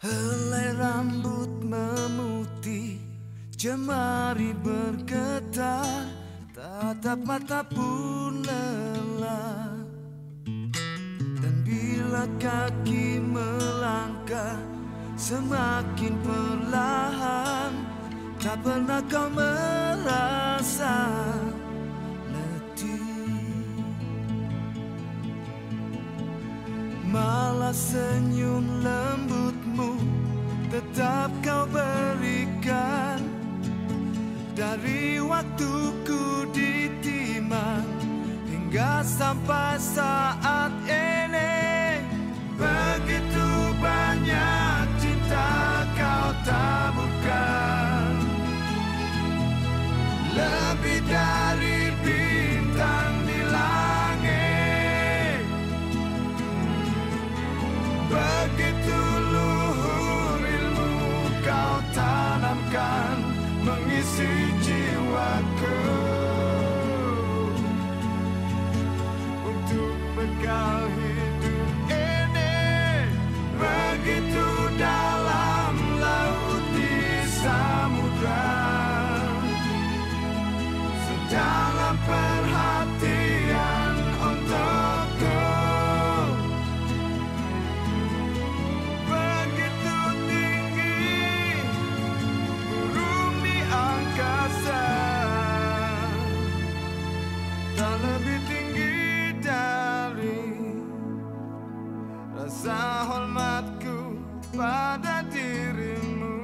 Helai rambut memutih Jemari bergetar Tatap mata pun lelah. Dan bila kaki melangkah Semakin perlahan Tak pernah kau merasa letih senyum lembutmu Tetap kau berikan. Dari waktuku di Timang Hingga sampai saat You. Tak lebih tinggi dari Rasa hormatku pada dirimu.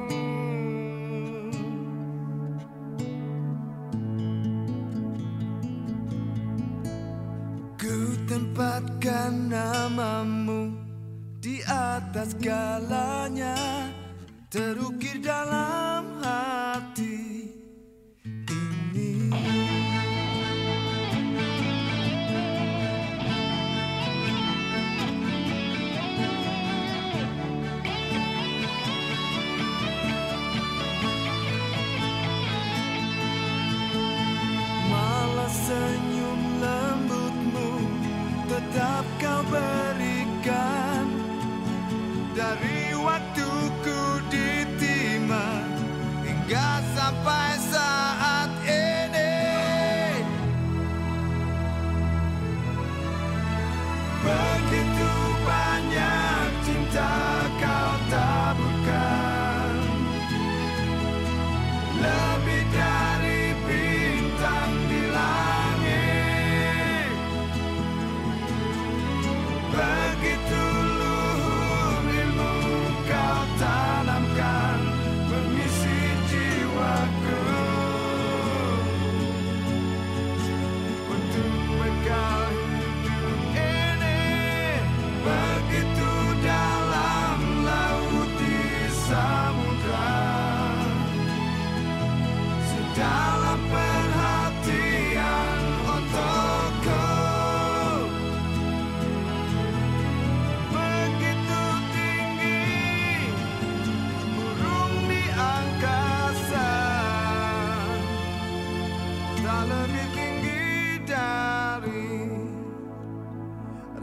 Ku tempatkan namamu di atas galanya Terukir dalam hati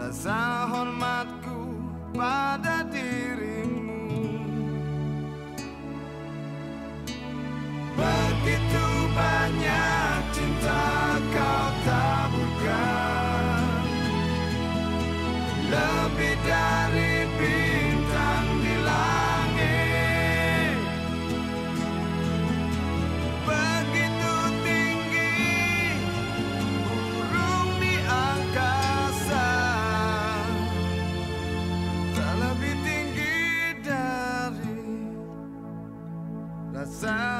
rasa hormatku pada diri outside.